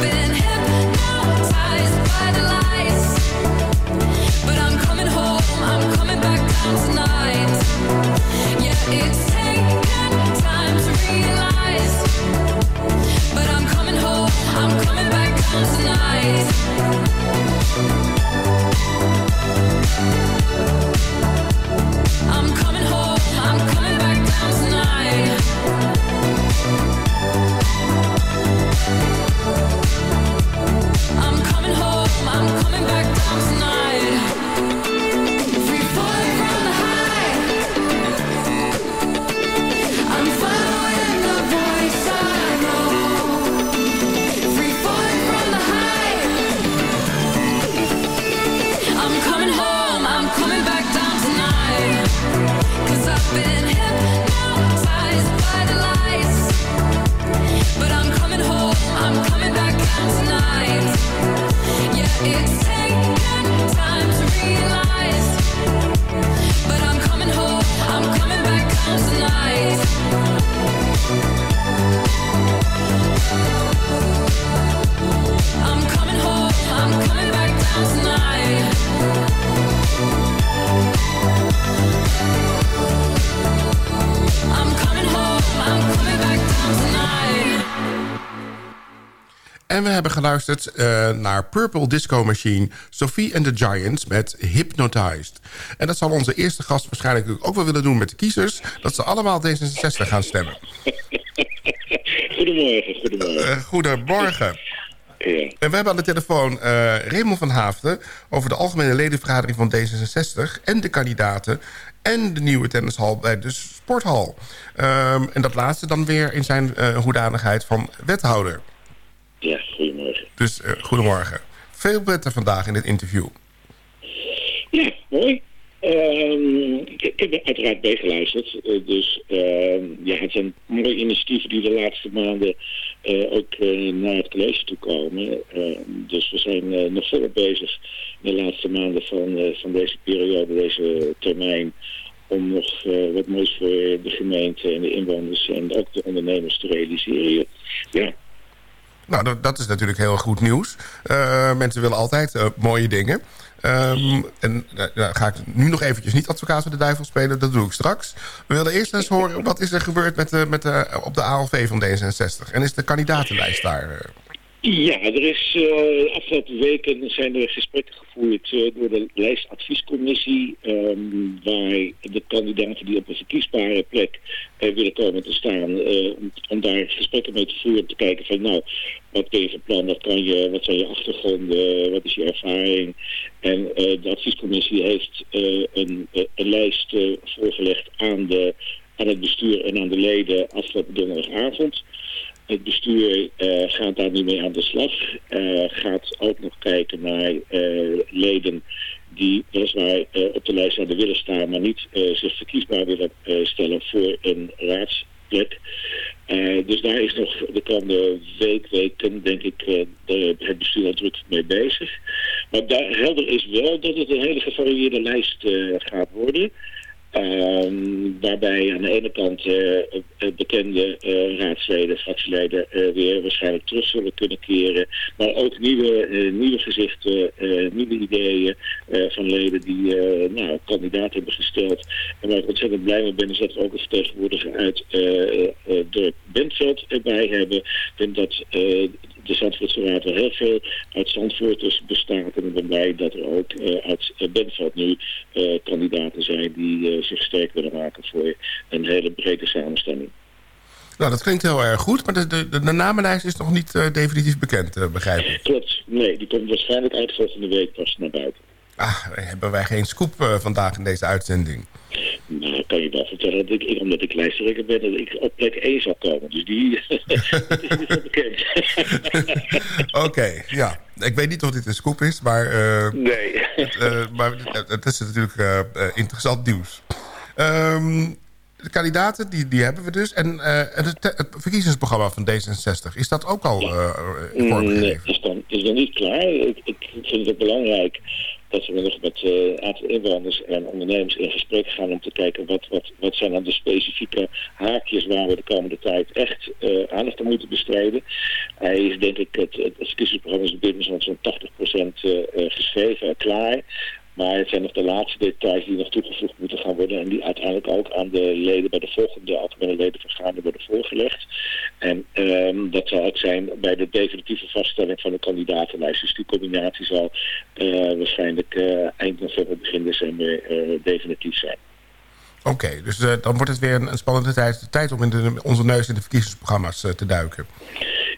Been geluisterd eh, naar Purple Disco Machine... Sophie and the Giants met Hypnotized. En dat zal onze eerste gast waarschijnlijk ook wel willen doen met de kiezers... dat ze allemaal D66 gaan stemmen. Goedemorgen, goedemorgen. Eh, goedemorgen. En we hebben aan de telefoon Raymond van Haafden... over de algemene ledenvergadering van D66... en de kandidaten en de nieuwe tennishal bij de sporthal. Ehm, en dat laatste dan weer in zijn hoedanigheid van wethouder. Ja, goedemorgen. Dus eh, goedemorgen. Veel beter vandaag in dit interview. Ja, mooi. Ehm, ik, ik heb uiteraard meegeluisterd. eh, dus ehm, ja, het zijn mooie initiatieven die de laatste maanden eh, ook naar het college toe komen. Ehm, dus we zijn nog volop bezig in de laatste maanden van, van deze periode, deze termijn om nog wat moois voor de gemeente en de inwoners en ook de ondernemers te realiseren. Ja, Nou, dat, dat is natuurlijk heel goed nieuws. Eh, mensen willen altijd eh, mooie dingen. Ehm, en eh, daar ga ik nu nog eventjes niet advocaat van de duivel spelen. Dat doe ik straks. We willen eerst eens horen wat is er gebeurd met de, met de, op de ALV van D66. En is de kandidatenlijst daar... Ja, er is eh afgelopen weken zijn er gesprekken gevoerd eh, door de lijstadviescommissie, ehm, waar de kandidaten die op een verkiesbare plek eh, willen komen te staan, om, daar gesprekken mee te voeren, te kijken van nou, wat ben je van plan, wat, je, wat zijn je achtergronden, wat is je ervaring. En de adviescommissie heeft een, een lijst voorgelegd aan de aan het bestuur en aan de leden afgelopen donderdagavond. Het bestuur gaat daar nu mee aan de slag. gaat ook nog kijken naar leden die weliswaar op de lijst zouden willen staan, maar niet zich verkiesbaar willen stellen voor een raadsplek. Dus daar is nog de komende week, weken, denk ik, de, het bestuur al druk mee bezig. Maar daar, helder is wel dat het een hele gevarieerde lijst gaat worden. Um, waarbij aan de ene kant uh, bekende uh, raadsleden, fractieleden uh, weer waarschijnlijk terug zullen kunnen keren. Maar ook nieuwe, nieuwe gezichten, nieuwe ideeën van leden die nou, kandidaat hebben gesteld. En waar ik ontzettend blij mee ben is dat we ook een vertegenwoordiger uit de Bentveld erbij hebben. Ik denk dat de Zandvoortse Raad wel heel veel uit Zandvoorters bestaat. En ik ben blij dat er ook uit Bentveld nu kandidaten zijn die zich sterk willen maken voor een hele brede samenstelling. Nou, dat klinkt heel erg goed, maar de, de, de namenlijst is nog niet uh, definitief bekend, uh, begrijp ik. Klopt, nee, die komt waarschijnlijk eind volgende week pas naar buiten. Ah, hebben wij geen scoop uh, vandaag in deze uitzending? Nou, kan je wel vertellen dat ik, omdat ik lijsttrekker ben, dat ik op plek 1 zal komen. Dus die dat is niet zo bekend. Oké, okay, ja. Ik weet niet of dit een scoop is, maar... nee. Het, maar het is natuurlijk interessant nieuws. Um, de kandidaten, die, die hebben we dus. En uh, het, het, verkiezingsprogramma van D66, is dat ook al uh, vormgegeven? Nee, is dan, is dan niet klaar. Ik, ik vind het belangrijk dat we nog met een uh, aantal inwoners en ondernemers in gesprek gaan om te kijken wat, wat, wat zijn dan de specifieke haakjes waar we de komende tijd echt uh, aandacht aan moeten bestrijden. Hij is denk ik, het, het, het is zo'n 80% uh, geschreven, klaar. Maar het zijn nog de laatste details die nog toegevoegd moeten gaan worden. En die uiteindelijk ook aan de leden bij de volgende algemene ledenvergadering worden voorgelegd. En um, dat zal ook zijn bij de definitieve vaststelling van de kandidatenlijst. Dus die combinatie zal uh, waarschijnlijk uh, eind november, begin december uh, definitief zijn. Oké, dus dan wordt het weer een, spannende tijd, tijd om in onze neus in de verkiezingsprogramma's te duiken.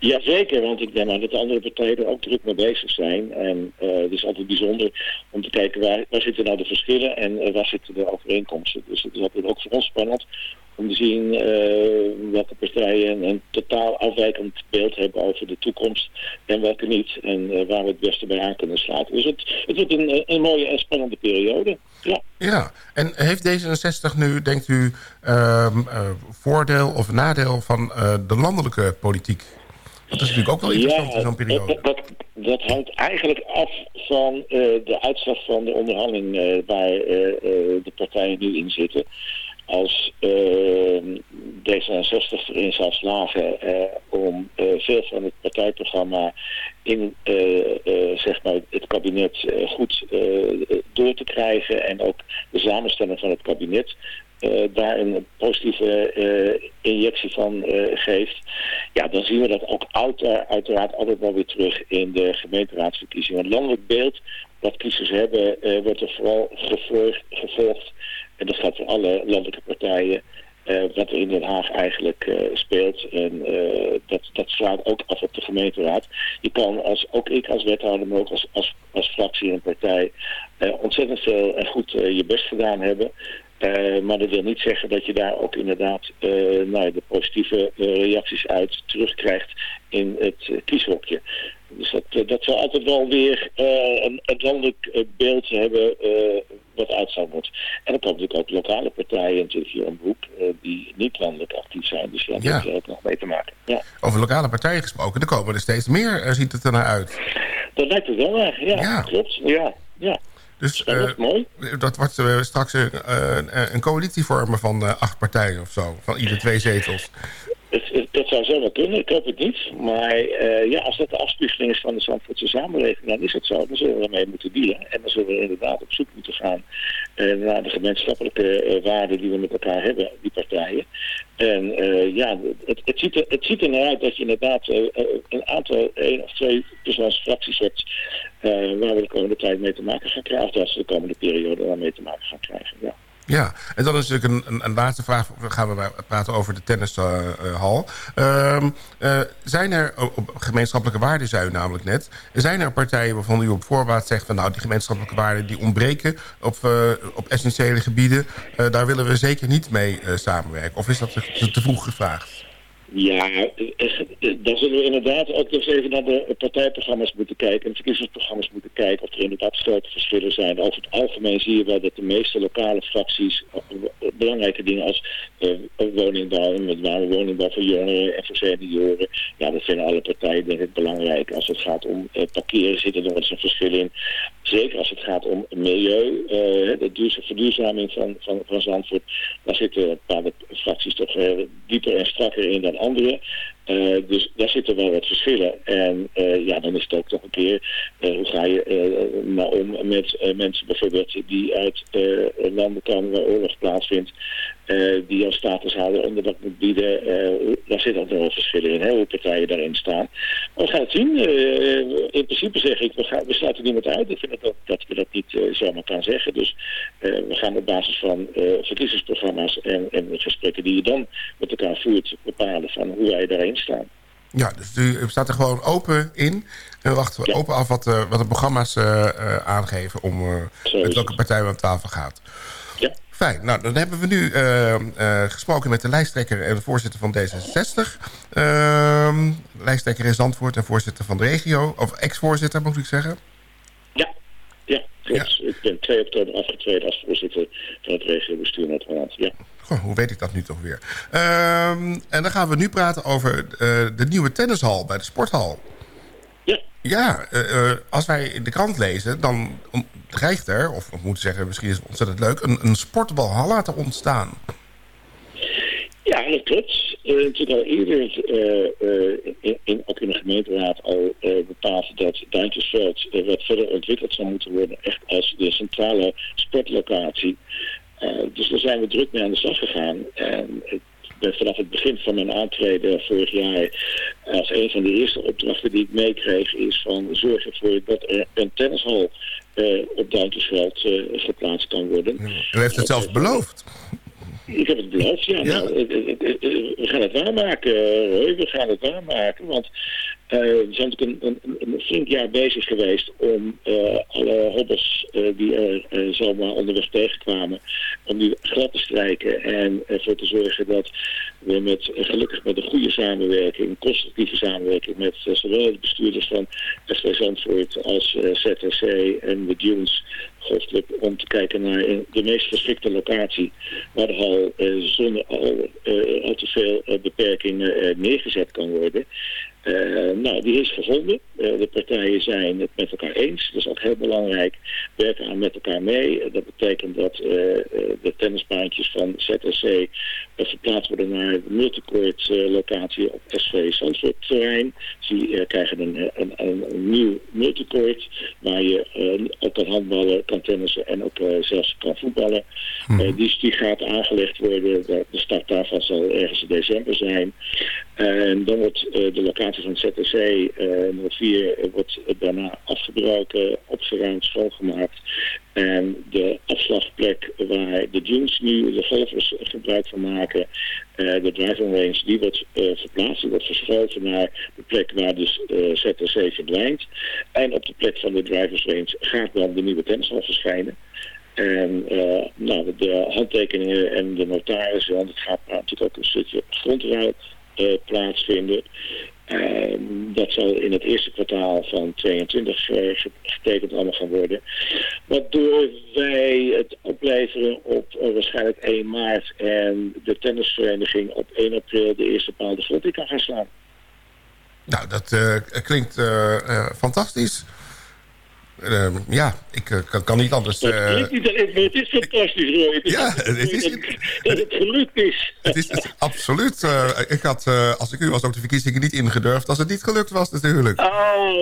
Jazeker, want ik denk dat de andere partijen er ook druk mee bezig zijn. En uh, het is altijd bijzonder om te kijken waar, waar zitten nou de verschillen en uh, waar zitten de overeenkomsten. Dus het is altijd ook voor ons spannend om te zien uh, welke partijen een totaal afwijkend beeld hebben over de toekomst en welke niet. En waar we het beste bij aan kunnen sluiten. Dus het, het wordt een, een mooie en spannende periode. Ja. ja, en heeft D66 nu, denkt u, ehm, voordeel of nadeel van de landelijke politiek? Dat is natuurlijk ook wel interessant ja, in zo'n periode. Dat, dat, dat, hangt eigenlijk af van uh, de uitslag van de onderhandeling uh, waar uh, de partijen nu in zitten. Als D66 erin zou slagen om veel van het partijprogramma in zeg maar het kabinet goed door te krijgen en ook de samenstelling van het kabinet uh, daar een positieve uh, injectie van uh, geeft, ja, dan zien we dat ook uiteraard altijd wel weer terug in de gemeenteraadsverkiezingen. Het landelijk beeld wat kiezers hebben, wordt er vooral gevolgd, gevolgd, en dat gaat voor alle landelijke partijen, wat er in Den Haag eigenlijk speelt. En dat, dat slaat ook af op de gemeenteraad. Je kan, als, ook ik als wethouder, maar ook als, als, als fractie en partij, ontzettend veel en goed je best gedaan hebben. Uh, maar dat wil niet zeggen dat je daar ook inderdaad uh, nou, de positieve uh, reacties uit terugkrijgt in het kieshokje. Dus dat, dat zal altijd wel weer een, een landelijk beeld hebben wat uitzag wordt. En dan komen natuurlijk ook lokale partijen natuurlijk hier om hoek die niet landelijk actief zijn. Dus ja, daar heeft ook nog mee te maken. Ja. Over lokale partijen gesproken, er komen er steeds meer, ziet het er naar uit. Dat lijkt het wel erg, ja, ja. klopt. Ja, ja. Dus uh, dat, mooi. dat wordt uh, straks een, uh, een coalitie vormen van acht partijen of zo. Van ieder twee zetels. Het, dat zou zo wel kunnen, ik hoop het niet. Maar ja, als dat de afspiegeling is van de Zandvoortse samenleving, dan is het zo. Dan zullen we ermee moeten dealen. En dan zullen we inderdaad op zoek moeten gaan naar de gemeenschappelijke waarden die we met elkaar hebben, die partijen. En ja, het, het, ziet er, het ziet naar uit dat je inderdaad een aantal, één of twee persoons fracties hebt waar we de komende tijd mee te maken gaan krijgen. Of dat ze de komende periode wel mee te maken gaan krijgen, ja. Ja, en dan is natuurlijk een, een, laatste vraag. Gaan we praten over de tennishal. Uh, uh, zijn er, op gemeenschappelijke waarden zei u namelijk net... zijn er partijen waarvan u op voorbaat zegt... van nou, die gemeenschappelijke waarden die ontbreken op, op essentiële gebieden... Daar willen we zeker niet mee samenwerken? Of is dat te, te vroeg gevraagd? Ja, dan zullen we inderdaad ook eens even naar de partijprogramma's moeten kijken... en verkiezingsprogramma's moeten kijken of er inderdaad grote verschillen zijn. Over het algemeen zie je wel dat de meeste lokale fracties belangrijke dingen als uh, woningbouw... met name woningbouw voor jongeren en voor senioren... ja, dat vinden alle partijen denk ik belangrijk. Als het gaat om parkeren zitten er wel eens een verschil in. Zeker als het gaat om milieu, de verduurzaming van, van, van Zandvoort... daar zitten bepaalde fracties toch dieper en strakker in dan andere. Uh, dus daar zitten wel wat verschillen. En uh, ja, dan is het ook nog een keer, uh, hoe ga je nou om met mensen bijvoorbeeld die uit landen komen waar oorlog plaatsvindt, die als statushouder onder dat moet bieden, daar zit ook nog wel verschillen in, hè, hoe partijen daarin staan. Maar we gaan het zien. in principe zeg ik, we, gaan, we sluiten niemand uit. Ik vind dat, dat we dat niet zomaar kan zeggen. Dus we gaan op basis van verkiezingsprogramma's en, en gesprekken die je dan met elkaar voert, bepalen van hoe wij daarin staan. Ja, dus u staat er gewoon open in. En we wachten ja. open af wat, wat de programma's uh, aangeven... om met welke partij we aan tafel gaat. Fijn. Nou, dan hebben we nu gesproken met de lijsttrekker en de voorzitter van D66. Ehm, lijsttrekker in Zandvoort en voorzitter van de regio. Of ex-voorzitter, moet ik zeggen. Ja, ja, ja. Ik ben 2 oktober afgetreden als voorzitter van het regiobestuur Noord-Holland. Ja. Goh, hoe weet ik dat nu toch weer? Um, en dan gaan we nu praten over uh, de nieuwe tennishal bij de sporthal. Ja. Ja, uh, als wij in de krant lezen, dan dreigt er, of ik moet zeggen, misschien is het ontzettend leuk... een, een sportbalhalla te ontstaan. Ja, dat klopt. Uh, natuurlijk al eerder in, in, ook in de gemeenteraad al bepaald dat Duintjesveld wat verder ontwikkeld zou moeten worden. Echt als de centrale sportlocatie. Dus daar zijn we druk mee aan de slag gegaan. En ben vanaf het begin van mijn aantreden vorig jaar... als een van de eerste opdrachten die ik meekreeg... is van zorg ervoor dat er een tennishal uh, op Duintjesveld uh, geplaatst kan worden. U heeft het zelf beloofd. Ik heb het beloofd, ja. ja. Nou, we gaan het waarmaken, Roy. We gaan het waarmaken, want uh, we zijn natuurlijk een, een, een, flink jaar bezig geweest om uh, alle hobbels uh, die er zomaar onderweg tegenkwamen, om die glad te strijken en ervoor te zorgen dat we met, gelukkig met een goede samenwerking, constructieve samenwerking met zowel de bestuurders van SV Zandvoort als ZTC en de Dunes om te kijken naar de meest geschikte locatie waar de hal zonder al, al te veel beperkingen neergezet kan worden. Uh, nou, die is gevonden. Uh, de partijen zijn het met elkaar eens. Dat is ook heel belangrijk. Werken aan met elkaar mee. Uh, dat betekent dat de tennisbaantjes van ZSC verplaatst worden naar de multicourt locatie op SV Zandvoort terrein. Die krijgen een, een, een, een, nieuw multicourt waar je ook kan handballen, kan tennissen en ook zelfs kan voetballen. Hmm. die, die gaat aangelegd worden. De, de start daarvan zal ergens in december zijn. En dan wordt de locatie van ZTC uh, 04 wordt daarna afgebroken, opgeruimd, schoongemaakt. En de afslagplek waar de dunes nu de golfers gebruik van maken, de driving range, die wordt verplaatst. Die wordt verschoven naar de plek waar dus eh, ZTC verdwijnt. En op de plek van de drivers range gaat dan de nieuwe tennishal verschijnen. En nou, de handtekeningen en de notarissen, want het gaat natuurlijk ook een stukje grondruil plaatsvinden. Uh, dat zal in het eerste kwartaal van 22 uh, getekend allemaal gaan worden. Waardoor wij het opleveren op waarschijnlijk 1 maart en de tennisvereniging op 1 april de eerste paal de grond kan gaan slaan. Nou, dat eh, klinkt eh, fantastisch. Uh, ja, ik uh, kan, kan, niet anders... Uh, het, is, het is fantastisch. Het is, ja, het is... Dat het gelukt is. Het is, het, absoluut. ik had, als ik u was, ook de verkiezingen niet ingedurfd... als het niet gelukt was natuurlijk. Oh,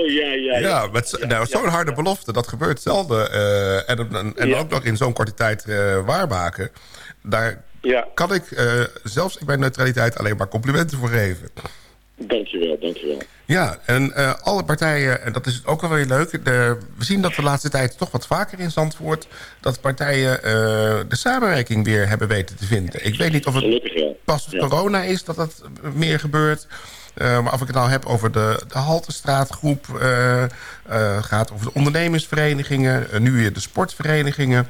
ja, ja. Ja, ja met ja, nou, zo'n harde belofte, dat gebeurt zelden. en en, en ook nog in zo'n korte tijd waarmaken. Daar kan ik zelfs bij neutraliteit alleen maar complimenten voor geven. Dankjewel, dankjewel. Ja, en uh, alle partijen, en dat is ook wel weer leuk... De, we zien dat de laatste tijd toch wat vaker in Zandvoort... dat partijen uh, de samenwerking weer hebben weten te vinden. Ik weet niet of het pas ja. corona is dat dat meer gebeurt... Uh, maar als ik het nou heb over de, de Haltestraatgroep... Uh, uh, gaat over de ondernemersverenigingen... nu weer de sportverenigingen...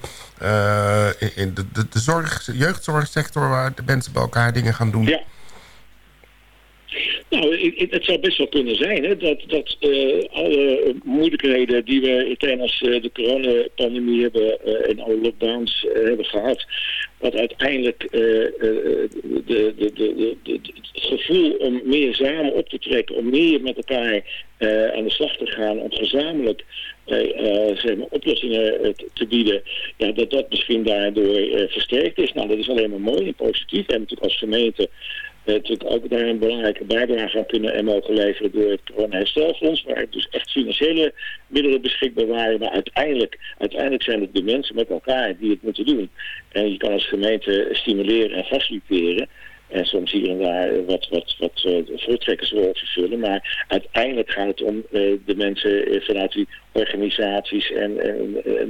in de, de, de zorg, jeugdzorgsector... waar de mensen bij elkaar dingen gaan doen... Ja. Nou, het zou best wel kunnen zijn hè, dat, dat uh, alle moeilijkheden die we tijdens uh, de coronapandemie hebben uh, en alle lockdowns hebben gehad, dat uiteindelijk de, de, de, het gevoel om meer samen op te trekken, om meer met elkaar aan de slag te gaan, om gezamenlijk zeg maar, oplossingen te bieden, ja, dat dat misschien daardoor versterkt is. Nou, dat is alleen maar mooi en positief. En natuurlijk als gemeente natuurlijk ook daar een belangrijke bijdrage aan kunnen en mogen leveren door het corona-herstelfonds, waar dus echt financiële middelen beschikbaar waren. Maar uiteindelijk, uiteindelijk zijn het de mensen met elkaar die het moeten doen. En je kan als gemeente stimuleren en faciliteren. En soms hier en daar wat, wat, wat uh, voortrekkersrol vervullen. Maar uiteindelijk gaat het om uh, de mensen vanuit die organisaties en,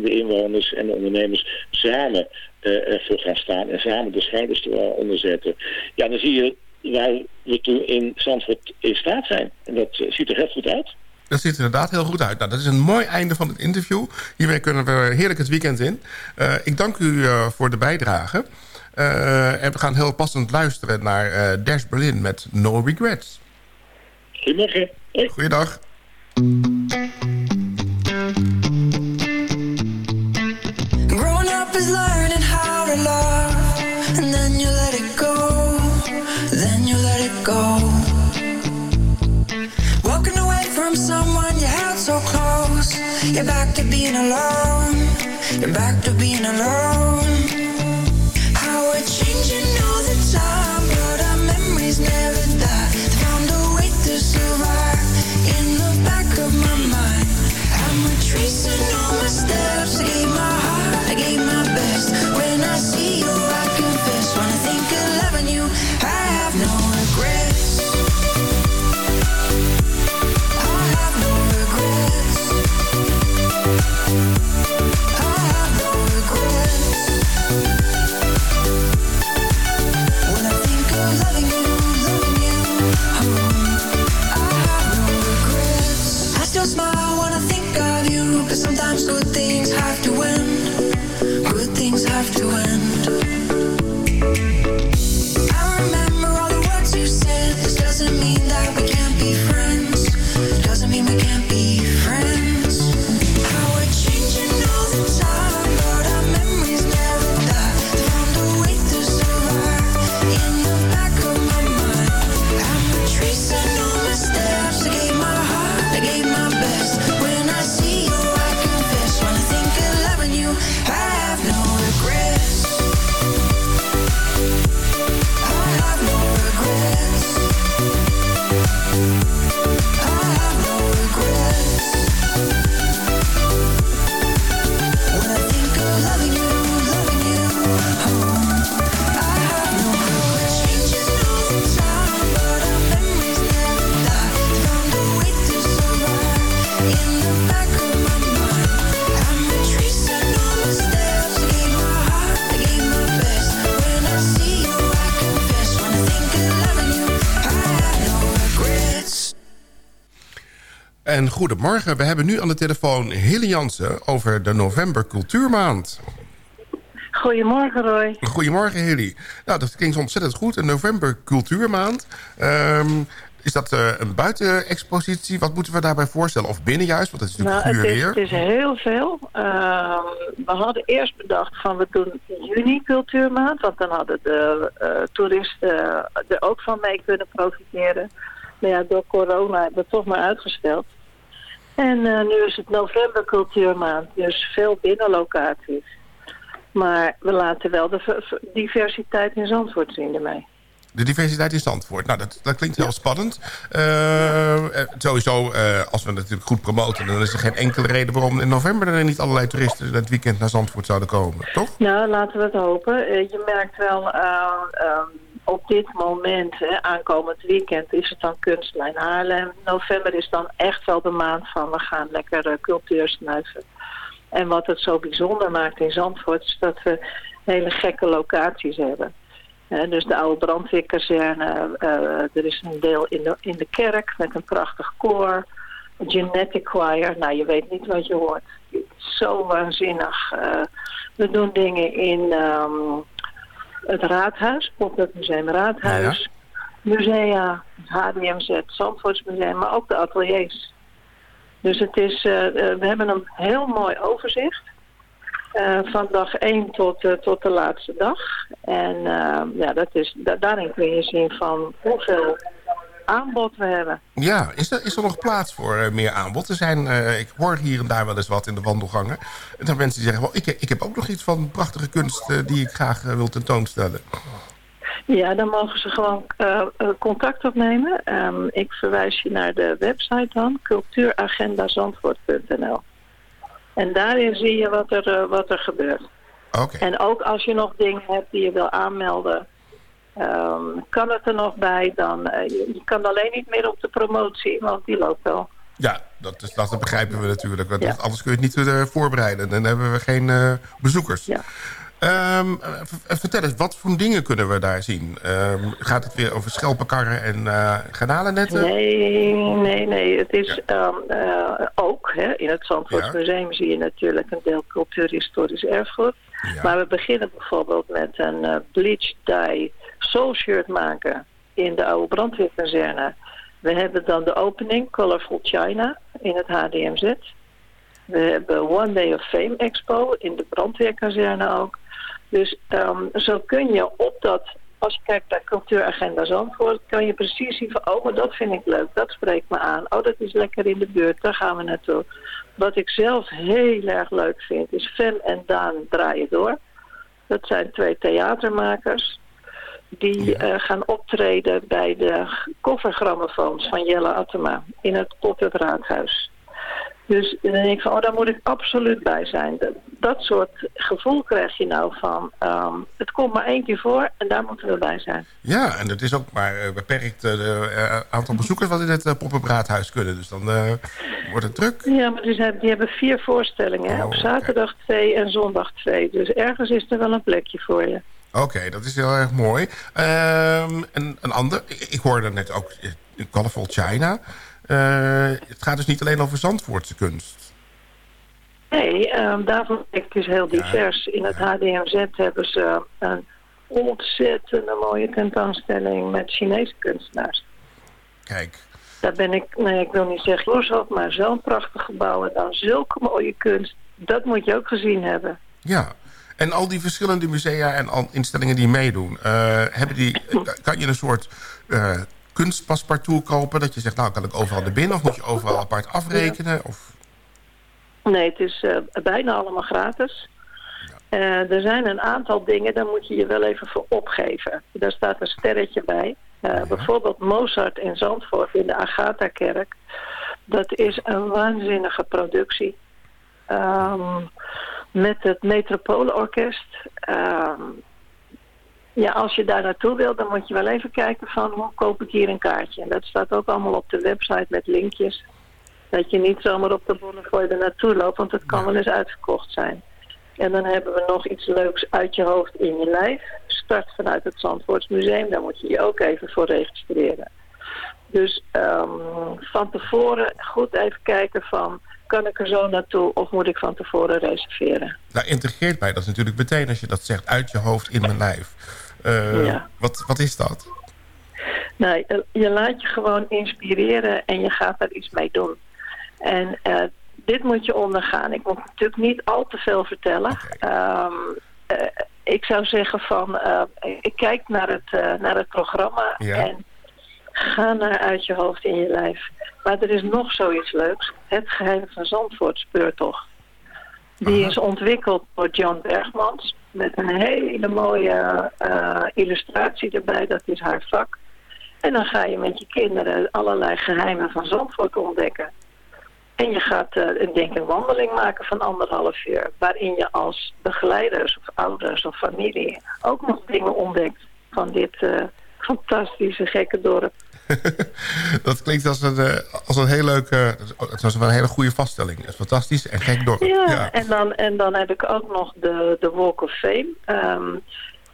de inwoners en de ondernemers samen ervoor gaan staan. En samen de schouders eronder zetten. Ja, dan zie je we toen in Zandvoort in staat zijn. En dat uh, ziet er heel goed uit. Dat ziet er inderdaad heel goed uit. Nou, dat is een mooi einde van het interview. Hiermee kunnen we heerlijk het weekend in. Uh, ik dank u uh, voor de bijdrage. Uh, en we gaan heel passend luisteren naar Dash Berlin met No Regrets. Goedemorgen. Goeiedag. You're back to being alone. You're back to being alone En goedemorgen, we hebben nu aan de telefoon Hille Jansen over de November Cultuurmaand. Goedemorgen Roy. Goedemorgen Hilly. Nou, dat klinkt ontzettend goed. Een November Cultuurmaand. Ehm, is dat eh, een buitenexpositie? Wat moeten we daarbij voorstellen? Of binnen juist? Want het is Nou, natuurlijk het, guur is, weer. het is heel veel. Ehm, we hadden eerst bedacht van we doen juni cultuurmaand. Want dan hadden de eh, toeristen er ook van mee kunnen profiteren. Maar ja, door corona hebben we het toch maar uitgesteld. En eh, nu is het november cultuurmaand. Dus veel binnenlocaties. Maar we laten wel de diversiteit in Zandvoort zien ermee. De diversiteit in Zandvoort. Nou, dat, dat klinkt heel spannend. Eh, eh, sowieso, als we het natuurlijk goed promoten... dan is er geen enkele reden waarom in november... er niet allerlei toeristen het weekend naar Zandvoort zouden komen. Toch? Nou, laten we het hopen. Je merkt wel, eh, ehm, op dit moment, hè, aankomend weekend, is het dan Kunstlijn Haarlem. November is dan echt wel de maand van we gaan lekker uh, cultuur snuiven. En wat het zo bijzonder maakt in Zandvoort is dat we hele gekke locaties hebben. dus de oude brandweerkazerne, uh, er is een deel in de, in de kerk met een prachtig koor. Genetic Choir, nou je weet niet wat je hoort. Zo waanzinnig. Uh, we doen dingen in um, het raadhuis, het museum Raadhuis. Musea, het HDMZ, Zandvoortsmuseum, maar ook de ateliers. Dus het is, uh, we hebben een heel mooi overzicht. Uh, van dag 1 tot, uh, tot de laatste dag. En ja, dat is, da daarin kun je zien van hoeveel aanbod we hebben. Ja, is er, is er nog plaats voor meer aanbod? Er zijn, ik hoor hier en daar wel eens wat in de wandelgangen. En dan mensen die zeggen, well, ik, ik heb ook nog iets van prachtige kunst die ik graag wil tentoonstellen. Ja, dan mogen ze gewoon contact opnemen. Um, ik verwijs je naar de website dan, cultuuragendazandvoort.nl. En daarin zie je wat er, wat er gebeurt. Okay. En ook als je nog dingen hebt die je wil aanmelden, um, kan het er nog bij. Dan, je, je, kan alleen niet meer op de promotie, want die loopt wel. Ja, dat, is, dat begrijpen we natuurlijk. Want ja. Anders kun je het niet voorbereiden. Dan hebben we geen bezoekers. Ja. Um, vertel eens, wat voor dingen kunnen we daar zien? Um, gaat het weer over schelpenkarren en uh, garnalennetten? Nee, nee, nee. Het is ja. um, uh, ook, hè, in het Zandvoortsmuseum ja. zie je natuurlijk een deel cultuurhistorisch erfgoed. Maar we beginnen bijvoorbeeld met een bleach dye soul shirt maken in de oude brandweerkazerne. We hebben dan de opening Colorful China in het HDMZ. We hebben One Day of Fame Expo in de brandweerkazerne ook. Dus um, zo kun je op dat, als je kijkt naar cultuuragenda Zandvoort, kan je precies zien van, oh, maar dat vind ik leuk, dat spreekt me aan. Oh, dat is lekker in de buurt, daar gaan we naartoe. Wat ik zelf heel erg leuk vind, is Fem en Daan draaien door. Dat zijn twee theatermakers die ja. uh, gaan optreden bij de koffergrammofoons van Jelle Attema in het, op het raadhuis. Dus dan denk ik van, oh, daar moet ik absoluut bij zijn. Dat, dat soort gevoel krijg je nou van, um, het komt maar één keer voor en daar moeten we bij zijn. Ja, en het is ook maar uh, beperkt het uh, aantal bezoekers wat in het uh, Pop-up Raadhuis kunnen. Dus dan wordt het druk. Ja, maar die, zijn, die hebben vier voorstellingen. Oh, Op zaterdag okay. twee en zondag twee. Dus ergens is er wel een plekje voor je. Oké, okay, dat is heel erg mooi. Um, en een ander, ik, hoorde net ook Colorful China... Uh, het gaat dus niet alleen over Zandvoortse kunst. Nee, um, daarvan is het heel divers. In het. HDMZ hebben ze een ontzettende mooie tentoonstelling met Chinese kunstenaars. Kijk. Daar ben ik, nee, ik wil niet zeggen los op, maar zo'n prachtig gebouw en dan zulke mooie kunst. Dat moet je ook gezien hebben. Ja, en al die verschillende musea en instellingen die meedoen, uh, hebben die, kan je een soort uh, kunstpaspartout kopen? Dat je zegt, nou kan ik overal naar binnen? Of moet je overal apart afrekenen? Of... Nee, het is uh, bijna allemaal gratis. Ja. Uh, er zijn een aantal dingen, daar moet je je wel even voor opgeven. Daar staat een sterretje bij. Uh, ja. Bijvoorbeeld Mozart in Zandvoort in de Agatha-kerk. Dat is een waanzinnige productie. Um, met het Metropoolorkest. Um, ja, als je daar naartoe wil, dan moet je wel even kijken van hoe koop ik hier een kaartje. En dat staat ook allemaal op de website met linkjes. Dat je niet zomaar op de Bonnefoy er naartoe loopt, want het kan wel eens uitverkocht zijn. En dan hebben we nog iets leuks uit je hoofd in je lijf. Start vanuit het Zandvoortsmuseum, daar moet je je ook even voor registreren. Dus um, van tevoren goed even kijken van... kan ik er zo naartoe of moet ik van tevoren reserveren? Nou, integreert mij dat natuurlijk meteen als je dat zegt... uit je hoofd in mijn lijf. Uh, ja. wat, wat is dat? Nou, je laat je gewoon inspireren en je gaat daar iets mee doen. En uh, dit moet je ondergaan. Ik moet natuurlijk niet al te veel vertellen. Okay. Um, uh, ik zou zeggen van, ik kijk naar het, naar het programma... Ja. en Ga naar uit je hoofd in je lijf. Maar er is nog zoiets leuks. Het geheim van Zandvoort speurtocht. Die Aha. is ontwikkeld door John Bergmans. Met een hele mooie uh, illustratie erbij. Dat is haar vak. En dan ga je met je kinderen allerlei geheimen van Zandvoort ontdekken. En je gaat uh, een, denk een wandeling maken van anderhalf uur. Waarin je als begeleiders of ouders of familie ook nog dingen ontdekt van dit... Uh, fantastische gekke dorp. dat klinkt als een, eh, als een heel leuk... het was wel een hele goede vaststelling. Fantastisch en gek dorp. Ja, En, dan, en dan heb ik ook nog de, de Walk of Fame. Ehm,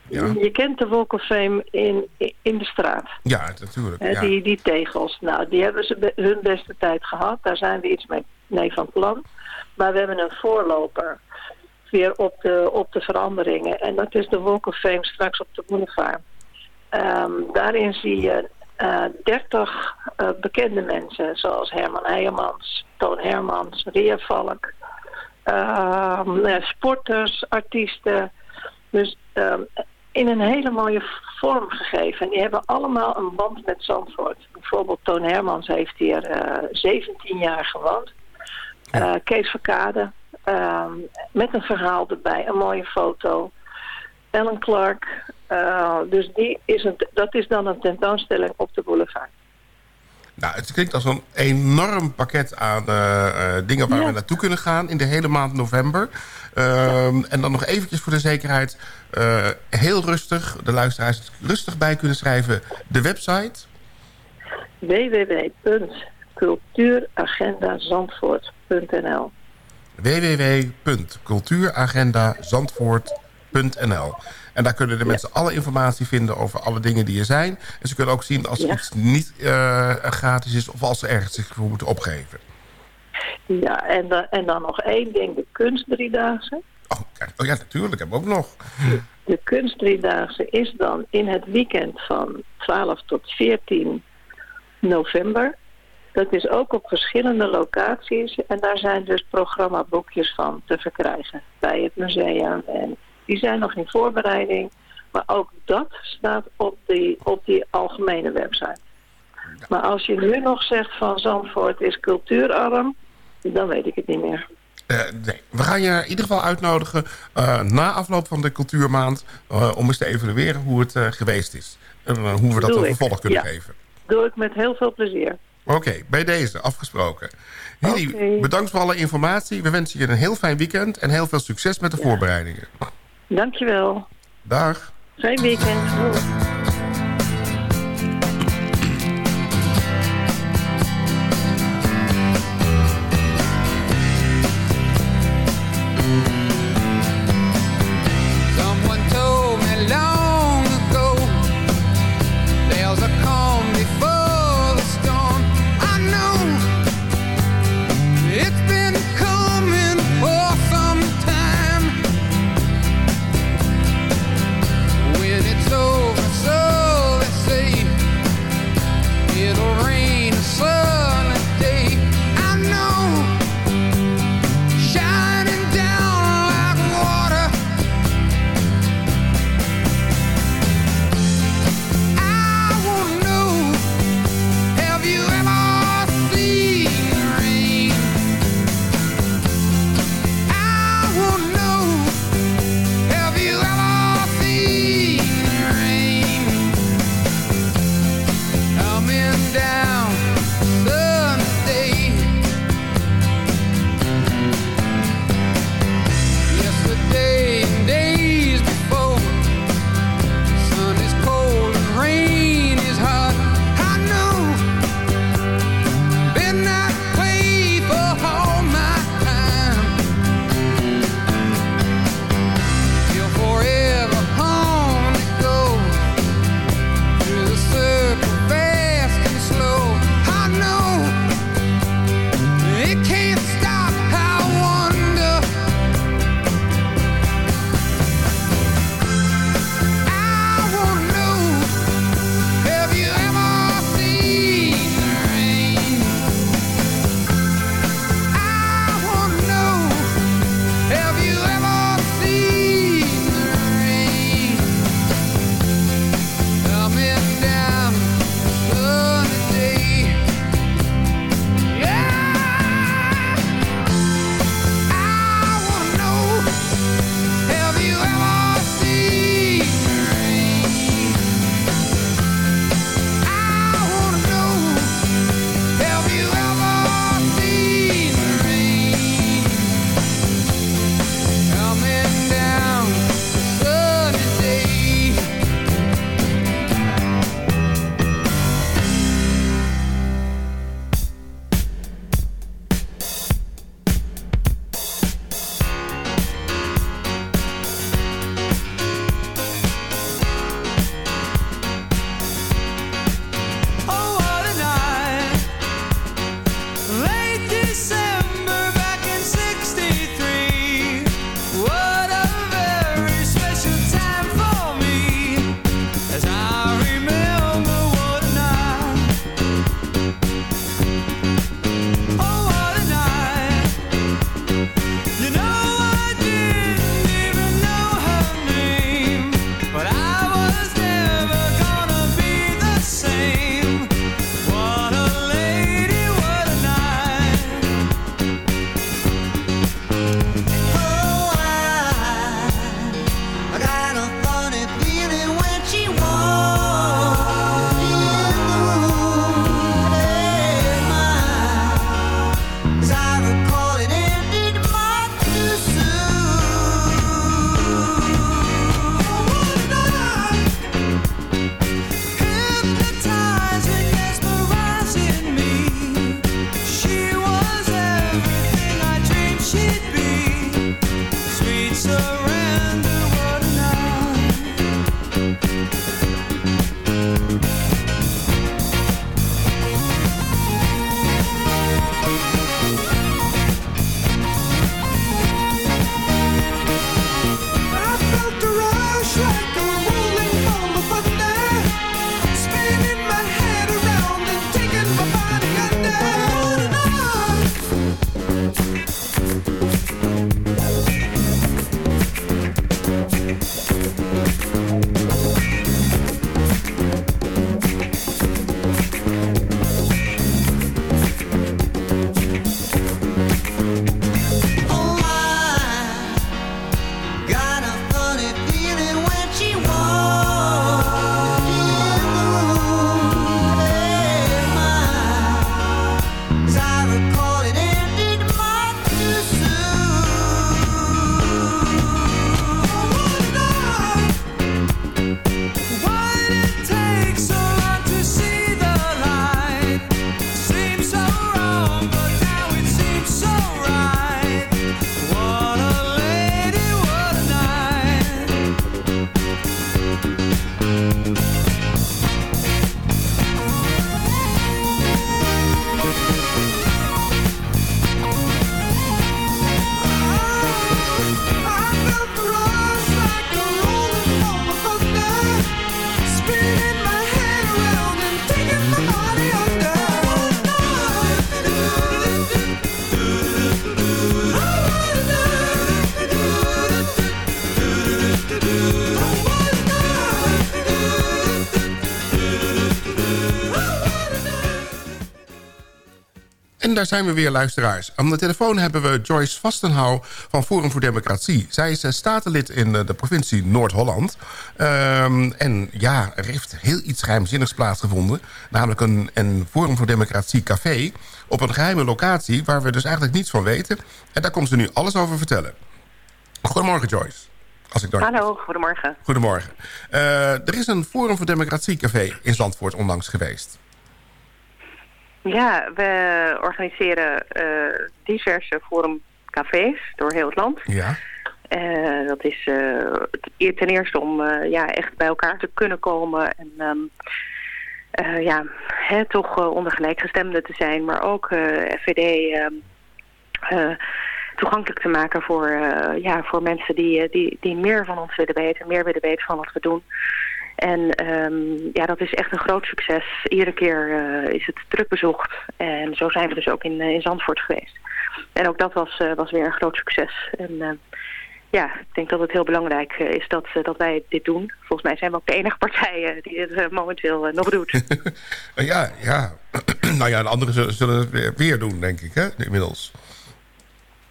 Ja. Je kent de Walk of Fame in, in de straat. Ja, natuurlijk. Ja. die, die tegels. Nou, die hebben ze be- hun beste tijd gehad. Daar zijn we iets mee, mee van plan. Maar we hebben een voorloper weer op de, op de veranderingen. En dat is de Walk of Fame straks op de boulevard. Ehm, daarin zie je eh 30 eh, bekende mensen. Zoals Herman Heijemans, Toon Hermans, Ria Valk. ehm, nou sporters, artiesten. Dus ehm, in een hele mooie vorm gegeven. En die hebben allemaal een band met Zandvoort. Bijvoorbeeld Toon Hermans heeft hier eh 17 jaar gewoond. Eh, Kees Verkade, met een verhaal erbij, een mooie foto. Ellen Clark, eh, dus die is een, dat is dan een tentoonstelling op de boulevard. Nou, het klinkt als een enorm pakket aan eh, eh, dingen waar Ja. we naartoe kunnen gaan in de hele maand november. Ehm, En dan nog eventjes voor de zekerheid, heel rustig, de luisteraars rustig bij kunnen schrijven. De website, www.cultuuragendazandvoort.nl www.cultuuragendazandvoort.nl En daar kunnen de mensen alle informatie vinden over alle dingen die er zijn. En ze kunnen ook zien als iets niet eh, gratis is... of als ze ergens zich voor moeten opgeven. Ja, en, dan- en dan nog één ding, de kunstdriedaagse. Oh, kijk, oh ja, natuurlijk, hebben we ook nog. De kunstdriedaagse is dan in het weekend van 12 tot 14 november. Dat is ook op verschillende locaties. En daar zijn dus programmaboekjes van te verkrijgen bij het museum. En die zijn nog in voorbereiding. Maar ook dat staat op die, op die algemene website. Maar als je nu nog zegt van Zandvoort is cultuurarm, dan weet ik het niet meer. Eh, nee. We gaan je in ieder geval uitnodigen eh, na afloop van de cultuurmaand... eh, om eens te evalueren hoe het geweest is. En hoe we dat een vervolg kunnen Ja. geven. Doe ik met heel veel plezier. Oké, bij deze afgesproken. Bedankt voor alle informatie. We wensen je een heel fijn weekend en heel veel succes met de voorbereidingen. Dankjewel. Dag. Fijn weekend. and En daar zijn we weer, luisteraars. Aan de telefoon hebben we Joyce Vastenhouw van Forum voor Democratie. Zij is eh, statenlid in eh, de provincie Noord-Holland. Ehm, en ja, er heeft heel iets geheimzinnigs plaatsgevonden. Namelijk een, een Forum voor Democratie café op een geheime locatie... waar we dus eigenlijk niets van weten. En daar komt ze nu alles over vertellen. Goedemorgen, Joyce. Als ik. Hallo, goedemorgen. Goedemorgen. Eh, er is een Forum voor Democratie café in Zandvoort onlangs geweest. Ja, we organiseren eh, diverse forumcafés door heel het land. Ja. Eh, dat is eh, ten eerste om ja, echt bij elkaar te kunnen komen en ehm, eh, ja, hè, toch onder gelijkgestemden te zijn, maar ook FVD ehm, eh, toegankelijk te maken voor, ja, voor mensen die, die, die meer van ons willen weten, meer willen weten van wat we doen. En ehm, ja, dat is echt een groot succes. Iedere keer eh, is het druk bezocht. En zo zijn we dus ook in, eh, in Zandvoort geweest. En ook dat was, eh, was weer een groot succes. En eh, ja, ik denk dat het heel belangrijk is dat, dat wij dit doen. Volgens mij zijn we ook de enige partij eh, die het eh, momenteel nog doet. ja, ja. nou ja, de anderen zullen, het weer, weer doen, denk ik, hè, inmiddels.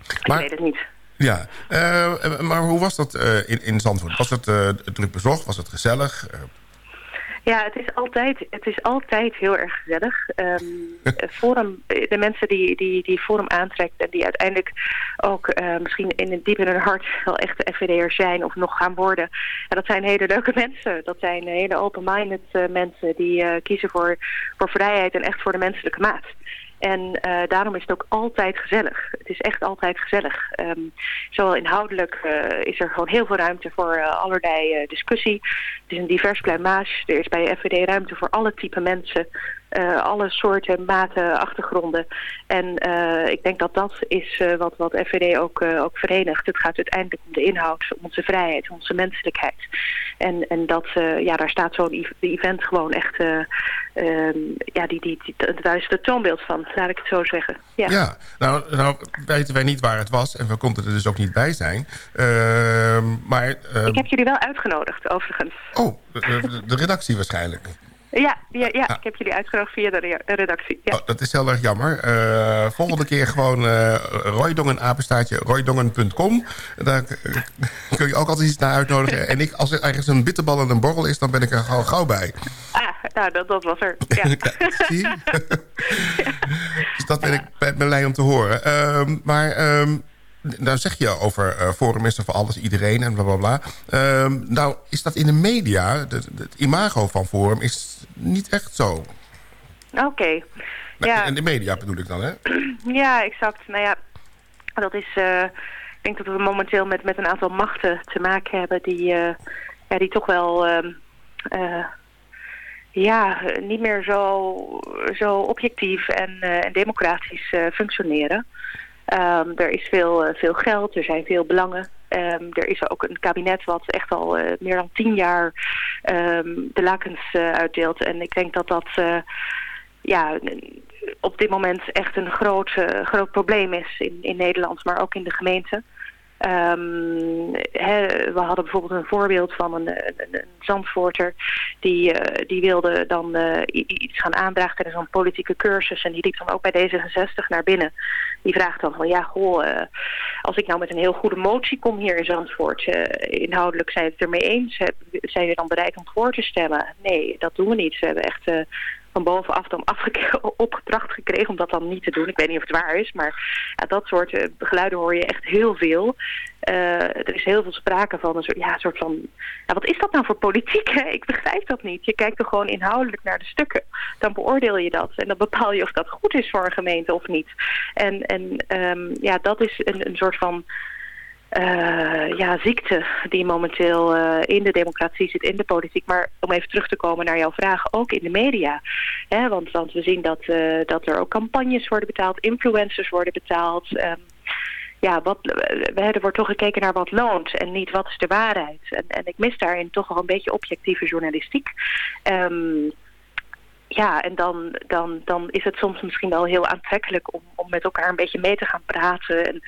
ik weet het niet. Ja, eh, maar hoe was dat eh, in, in Zandvoort? Was het eh, druk bezocht? Was het gezellig? Ja, het is altijd, het is altijd heel erg gezellig. Ehm, forum, de mensen die, die, die Forum aantrekt en die uiteindelijk ook misschien in het diep in hun hart wel echte FVD'ers zijn of nog gaan worden. En dat zijn hele leuke mensen. Dat zijn hele open-minded mensen die kiezen voor, voor vrijheid en echt voor de menselijke maat. En eh, daarom is het ook altijd gezellig. Het is echt altijd gezellig. Ehm, zowel inhoudelijk eh, is er gewoon heel veel ruimte voor eh, allerlei discussie. Het is een divers pluimage. Er is bij FVD ruimte voor alle type mensen. eh, alle soorten, maten, achtergronden. En eh, ik denk dat dat is eh, wat, wat FVD ook, ook verenigt. Het gaat uiteindelijk om de inhoud, om onze vrijheid, onze menselijkheid. En, en dat, ja, daar staat zo'n ev- event gewoon echt... eh, ehm, ja, die, die, die, daar is het toonbeeld van, laat ik het zo zeggen. Ja. ja, nou, nou weten wij niet waar het was en we konden er dus ook niet bij zijn. Ehm, maar, ehm, Ik heb jullie wel uitgenodigd, overigens. Oh, de, redactie waarschijnlijk. Ja, ja, ja, ik heb jullie uitgenodigd via de re- de redactie. Ja. Oh, dat is heel erg jammer. Eh, volgende keer gewoon uh, Roydongen, apenstaartje, roydongen.com. Daar kun je ook altijd iets naar uitnodigen. En ik, als er ergens een bitterbal en een borrel is, dan ben ik er gewoon gauw bij. Ah, nou, dat, dat was er. Ja. Kijk, zie dus dat ben ik ben blij om te horen. Ehm, maar ehm, nou zeg je over uh, Forum is er voor alles, iedereen en blablabla. Bla, bla. um, nou, is dat in de media, het imago van Forum is niet echt zo. Oké. Okay. Nou, ja. In de media bedoel ik dan, hè? Ja, exact. Nou ja, dat is... Uh, ik denk dat we momenteel met, met een aantal machten te maken hebben... die, uh, ja, die toch wel... Uh, ja, niet meer zo, zo objectief en, en democratisch functioneren. Um, er is veel, veel geld, er zijn veel belangen. Um, er is ook een kabinet wat echt al uh, meer dan tien jaar um, de lakens uh, uitdeelt. En ik denk dat dat ja, op dit moment echt een groot, groot probleem is in, in Nederland, maar ook in de gemeente. He, we hadden bijvoorbeeld een voorbeeld van een, een, Zandvoorter die, uh, die wilde dan uh, iets gaan aandragen tijdens een politieke cursus en die liep dan ook bij D66 naar binnen. Die vraagt dan van ja, goh, uh, als ik nou met een heel goede motie kom hier in Zandvoort, inhoudelijk zijn het ermee eens, zijn we dan bereid om voor te stemmen? Nee, dat doen we niet. We hebben echt van bovenaf dan opgedracht gekregen om dat dan niet te doen. Ik weet niet of het waar is, maar ja, dat soort uh, geluiden hoor je echt heel veel. Uh, er is heel veel sprake van een soort, ja, van... Wat is dat nou voor politiek? Ik begrijp dat niet. Je kijkt er gewoon inhoudelijk naar de stukken. Dan beoordeel je dat. En dan bepaal je of dat goed is voor een gemeente of niet. En, en um, ja, dat is een, een soort van... Uh, ja, ziekte die momenteel uh, in de democratie zit, in de politiek. Maar om even terug te komen naar jouw vraag, ook in de media. Hè, want, want we zien dat, uh, dat er ook campagnes worden betaald, influencers worden betaald. Um, ja, wat, er wordt toch gekeken naar wat loont en niet wat is de waarheid. En, en ik mis daarin toch wel een beetje objectieve journalistiek. Um, ja, en dan, dan, dan is het soms misschien wel heel aantrekkelijk om, om met elkaar een beetje mee te gaan praten. En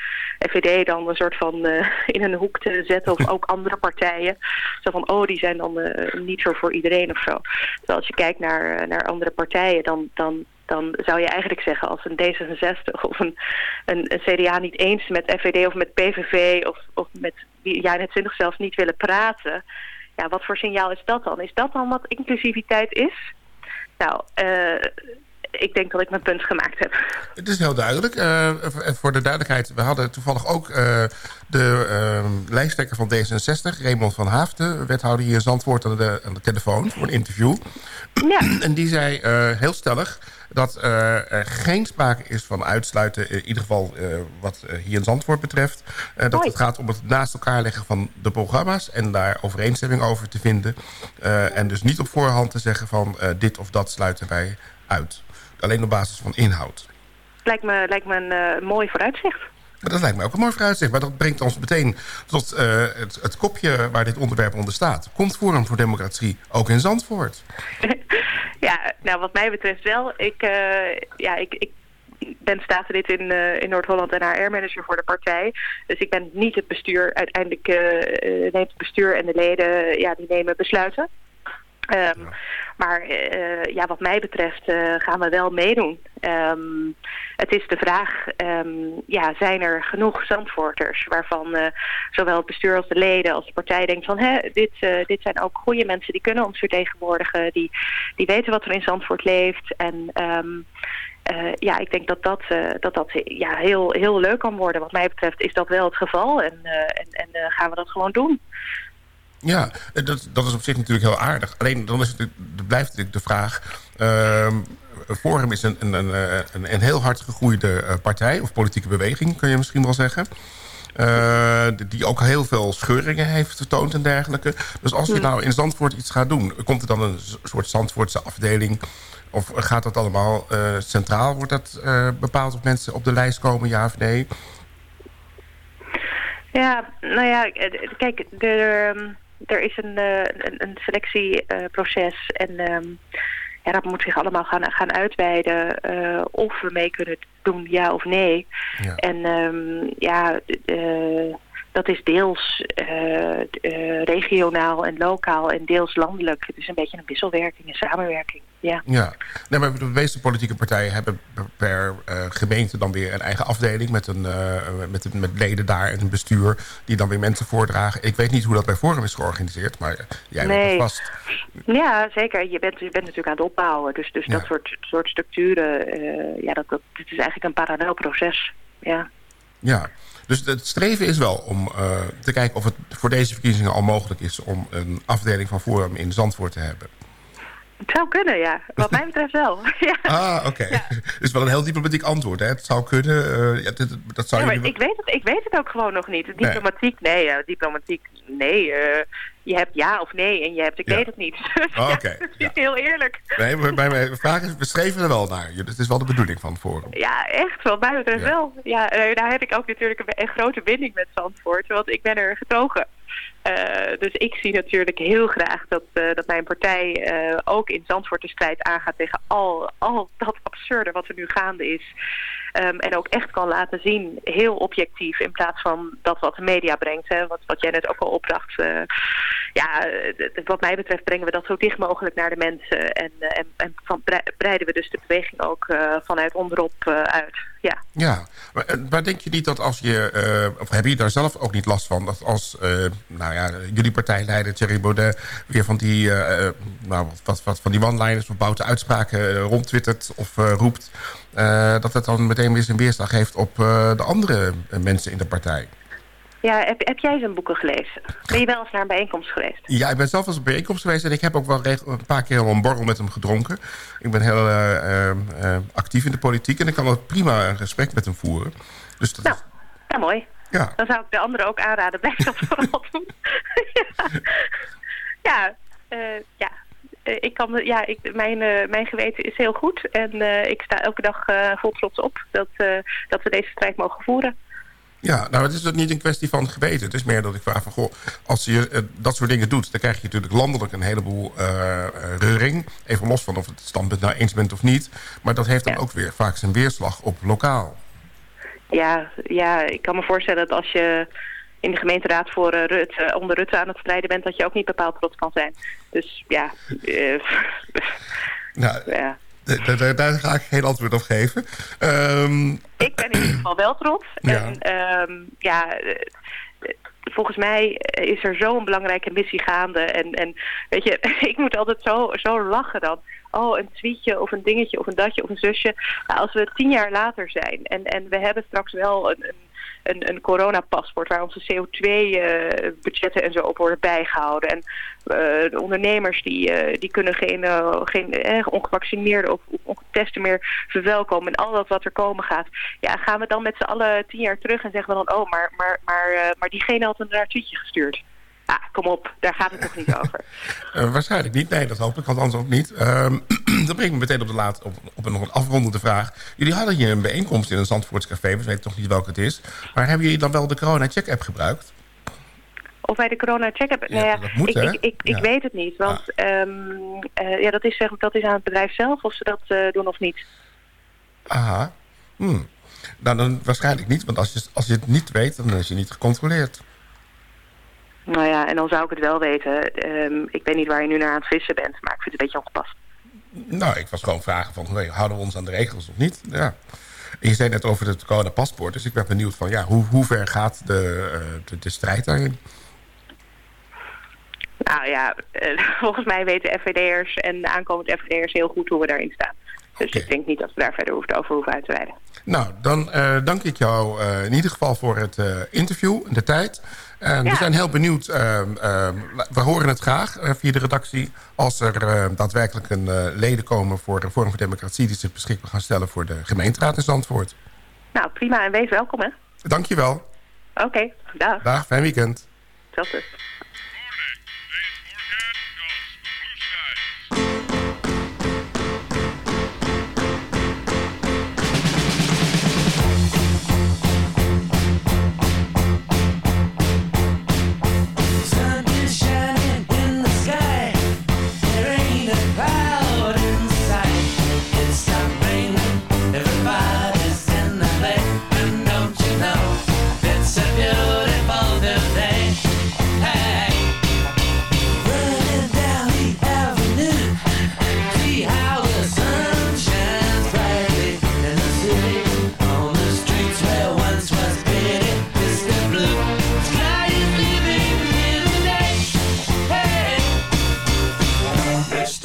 FVD dan een soort van uh, in een hoek te zetten of ook andere partijen. Zo van, oh, die zijn dan uh, niet zo voor iedereen of zo. Terwijl als je kijkt naar, naar andere partijen, dan, dan dan zou je eigenlijk zeggen als een D66 of een, een, een CDA niet eens met FVD of met PVV of, of met wie jij net 20 zelfs niet willen praten. Ja, wat voor signaal is dat dan? Is dat dan wat inclusiviteit is? Nou, eh, ik denk dat ik mijn punt gemaakt heb. Het is heel duidelijk. Uh, voor de duidelijkheid, we hadden toevallig ook uh, de uh, lijsttrekker van D66, Raymond van Haafden, wethouder hier in Zandvoort aan de, aan de telefoon voor een interview. Ja. en die zei heel stellig dat er geen sprake is van uitsluiten, in ieder geval wat hier in Zandvoort betreft. dat Hoi. het gaat om het naast elkaar leggen van de programma's en daar overeenstemming over te vinden. en dus niet op voorhand te zeggen van dit of dat sluiten wij uit. Alleen op basis van inhoud. Lijkt me, lijkt me een uh, mooi vooruitzicht. Maar dat lijkt me ook een mooi vooruitzicht. Maar dat brengt ons meteen tot uh, het, het, kopje waar dit onderwerp onder staat. Komt Forum voor Democratie ook in Zandvoort? ja, nou wat mij betreft wel. Ik, uh, ja, ik, ik ben statenlid in, uh, in Noord-Holland en HR-manager voor de partij. Dus ik ben niet het bestuur. Uiteindelijk neemt het bestuur en de leden, ja, die nemen besluiten. Um, ja. Maar uh, ja, wat mij betreft uh, gaan we wel meedoen. Um, het is de vraag, um, ja, zijn er genoeg Zandvoorters... waarvan uh, zowel het bestuur als de leden als de partij denkt van... Hè, dit, dit zijn ook goede mensen die kunnen ons vertegenwoordigen... die, die weten wat er in Zandvoort leeft. En ja, ik denk dat dat, dat, dat ja, heel, heel leuk kan worden. Wat mij betreft is dat wel het geval en, en, en gaan we dat gewoon doen. Ja, dat, dat is op zich natuurlijk heel aardig. Alleen dan is het, blijft natuurlijk de vraag... Uh, Forum is een, een, een, een, een heel hard gegroeide partij... of politieke beweging, kun je misschien wel zeggen... Uh, die ook heel veel scheuringen heeft vertoond en dergelijke. Dus als je nou in Zandvoort iets gaat doen... komt er dan een soort Zandvoortse afdeling... of gaat dat allemaal uh, centraal? Wordt dat uh, bepaald of mensen op de lijst komen, ja of nee? Ja, nou ja, kijk, er, er is een, een, een selectieproces en um, ja, dat moet zich allemaal gaan, gaan uitweiden uh, of we mee kunnen doen, ja of nee. Ja. En um, ja, uh, dat is deels uh, regionaal en lokaal en deels landelijk. Het is een beetje een wisselwerking, een samenwerking. Ja, ja. Nee, maar de meeste politieke partijen hebben per uh, gemeente dan weer een eigen afdeling... Met, een, uh, met, met leden daar en een bestuur die dan weer mensen voordragen. Ik weet niet hoe dat bij Forum is georganiseerd, maar jij nee. bent vast. Ja, zeker. Je bent, je bent natuurlijk aan het opbouwen. Dus, dus Ja. dat soort, soort structuren, ja, dat, dat, het is eigenlijk een parallel proces. Ja. Ja, dus het streven is wel om uh, te kijken of het voor deze verkiezingen al mogelijk is... om een afdeling van Forum in Zandvoort te hebben. Het zou kunnen, ja. Wat mij betreft wel. ja. Ah, oké. Okay. Ja. is wel een heel diplomatiek antwoord, hè? Het zou kunnen. Uh, ja, dat, dat zou ja, maar ik, weet het, ik weet het ook gewoon nog niet. Diplomatiek, nee. nee uh, diplomatiek, nee. Uh, je hebt ja of nee en je hebt ik weet het niet. Oh, Oké. Okay. ja, heel eerlijk. Nee, bij mijn vraag is, we streven er wel naar. Het is wel de bedoeling van het forum. Ja, echt. Wat mij betreft wel. Ja, daar heb ik ook natuurlijk een, een grote binding met Zandvoort. Want ik ben er getogen. Uh, dus ik zie natuurlijk heel graag dat, uh, dat mijn partij uh, ook in Zandvoort de strijd aangaat tegen al, al dat absurde wat er nu gaande is. Um, en ook echt kan laten zien, heel objectief, in plaats van dat wat de media brengt. Hè, wat, wat jij net ook al opdracht. ja, wat mij betreft brengen we dat zo dicht mogelijk naar de mensen. En, en, en van, breiden we dus de beweging ook vanuit onderop uit. Ja, ja. Maar, denk je niet dat als je, of heb je daar zelf ook niet last van... dat als, nou ja, jullie partijleider Thierry Baudet... weer van die, nou, wat, wat van die one-liners of boute uitspraken rondtwittert of roept... dat het dan meteen weer zijn weerslag heeft op de andere mensen in de partij? Ja, heb, heb jij zijn boeken gelezen? Ben je wel eens naar een bijeenkomst geweest? Ja, ik ben zelf eens een bijeenkomst geweest... en ik heb ook wel een paar keer al een borrel met hem gedronken. Ik ben heel uh, uh, actief in de politiek... en ik kan ook prima een gesprek met hem voeren. Dus dat nou, ja, mooi. Ja. Dan zou ik de anderen ook aanraden, blijf dat vooral doen. ja, ja, uh, ja. Ik kan, ja ik, mijn, mijn geweten is heel goed. En ik sta elke dag vol trots op dat, dat we deze strijd mogen voeren. Ja, nou het is niet een kwestie van geweten. Het is meer dat ik vraag van, goh, als je uh, dat soort dingen doet... dan krijg je natuurlijk landelijk een heleboel uh, reuring. Even los van of het standpunt nou eens bent of niet. Maar dat heeft dan ja. ook weer vaak zijn weerslag op lokaal. Ja, ja, ik kan me voorstellen dat als je in de gemeenteraad voor uh, Rutte, onder Rutte aan het strijden bent... dat je ook niet bepaald trots kan zijn. Dus ja... nou, ja. Daar, daar, ga ik geen antwoord op geven. Ehm, Ik ben in ieder geval wel trots. Ja. En ehm, ja, eh, volgens mij is er zo'n belangrijke missie gaande. En, en weet je, ik moet altijd zo, zo lachen dan. Oh, een tweetje of een dingetje of een datje of een zusje. Nou, als we tien jaar later zijn en, en we hebben straks wel een, een, een, een coronapaspoort... waar onze CO2-budgetten en zo op worden bijgehouden. En eh, de ondernemers die, eh, die kunnen geen, eh, geen eh, ongevaccineerden of ongetesten meer verwelkomen. En al dat wat er komen gaat. Ja, gaan we dan met z'n allen tien jaar terug en zeggen we dan... oh, maar, maar, maar, eh, maar diegene had een tweetje gestuurd. Ah, kom op, daar gaat het toch niet over. Eh, waarschijnlijk niet. Nee, dat hoop ik althans ook niet. Ehm dan breng ik me meteen op, de laat, op, op een nog een afrondende vraag. Jullie hadden hier een bijeenkomst in een Zandvoorts café. We weten toch niet welke het is. Maar hebben jullie dan wel de corona-check-app gebruikt? Of wij de corona-check hebben? Ja, nou ja, dat moet, ik, ik, ik, weet het niet. Want ehm, eh, ja, dat, is, zeg, dat is aan het bedrijf zelf of ze dat eh, doen of niet. Aha. Hmm. Nou, dan waarschijnlijk niet. Want als je, als je het niet weet, dan is je niet gecontroleerd. Nou ja, en dan zou ik het wel weten. Ehm, ik weet niet waar je nu naar aan het vissen bent, maar ik vind het een beetje ongepast. Nou, ik was gewoon vragen van... nee, houden we ons aan de regels of niet? Ja. Je zei net over het corona-paspoort. Dus ik ben benieuwd van... ja, hoe, hoe ver gaat de, eh, de, de strijd daarin? Nou ja, eh, volgens mij weten FVD'ers en de aankomende FVD'ers heel goed hoe we daarin staan. Dus ik denk niet dat we daar verder over hoeven uit te wijden. Nou, dan eh, dank ik jou in ieder geval voor het interview en de tijd. En we Ja. zijn heel benieuwd. ehm, ehm, we horen het graag eh, via de redactie... als er daadwerkelijk een eh, leden komen voor de Vorm voor Democratie... die zich beschikbaar gaan stellen voor de gemeenteraad in Zandvoort. Nou, prima en wees welkom hè. Dank je wel. Oké, dag. Dag, fijn weekend. Hetzelfde. Sun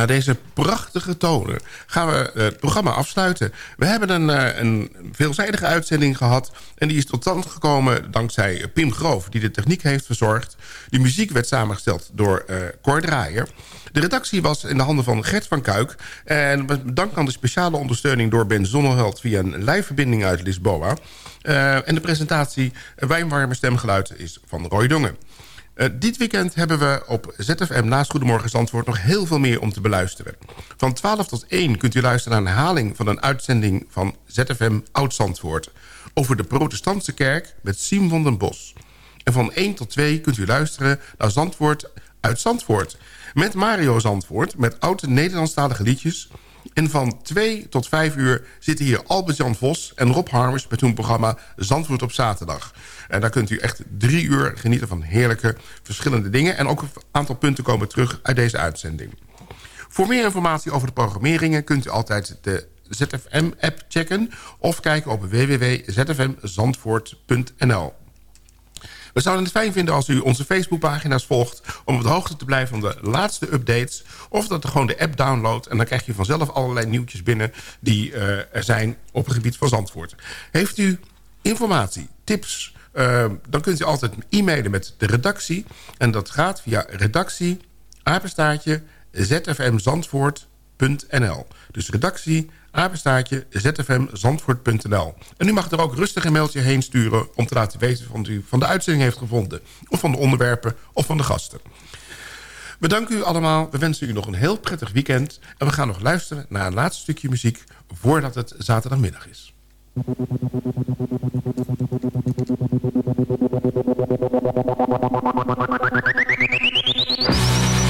Na deze prachtige tonen gaan we het programma afsluiten. We hebben een, eh, een veelzijdige uitzending gehad. En die is tot stand gekomen dankzij Pim Groof... die de techniek heeft verzorgd. De muziek werd samengesteld door uh, Cor Draaier. De redactie was in de handen van Gert van Kuik. En dank aan de speciale ondersteuning door Ben Zonneveld... via een lijfverbinding uit Lisboa. En de presentatie Wijnwarme Stemgeluid is van Roy Dongen. Uh, dit weekend hebben we op ZFM naast Goedemorgen Zandvoort... nog heel veel meer om te beluisteren. Van 12 tot 1 kunt u luisteren naar een herhaling... van een uitzending van ZFM Oud-Zandvoort... over de protestantse kerk met Siem van den Bos. En van 1 tot 2 kunt u luisteren naar Zandvoort uit Zandvoort... met Mario Zandvoort met oude Nederlandstalige liedjes... En van 2 tot 5 uur zitten hier Albert-Jan Vos en Rob Harmers... met hun programma Zandvoort op zaterdag. En daar kunt u echt drie uur genieten van heerlijke verschillende dingen. En ook een aantal punten komen terug uit deze uitzending. Voor meer informatie over de programmeringen kunt u altijd de ZFM-app checken... of kijken op www.zfmzandvoort.nl. We zouden het fijn vinden als u onze Facebookpagina's volgt... om op de hoogte te blijven van de laatste updates... of dat er gewoon de app downloadt... en dan krijg je vanzelf allerlei nieuwtjes binnen... die uh, er zijn op het gebied van Zandvoort. Heeft u informatie, tips... Uh, dan kunt u altijd e-mailen met de redactie. En dat gaat via redactie, apenstaartje. Dus redactie. En u mag er ook rustig een mailtje heen sturen... om te laten weten of u van de uitzending heeft gevonden. Of van de onderwerpen of van de gasten. We danken u allemaal. We wensen u nog een heel prettig weekend. En we gaan nog luisteren naar een laatste stukje muziek... voordat het zaterdagmiddag is. Thank you.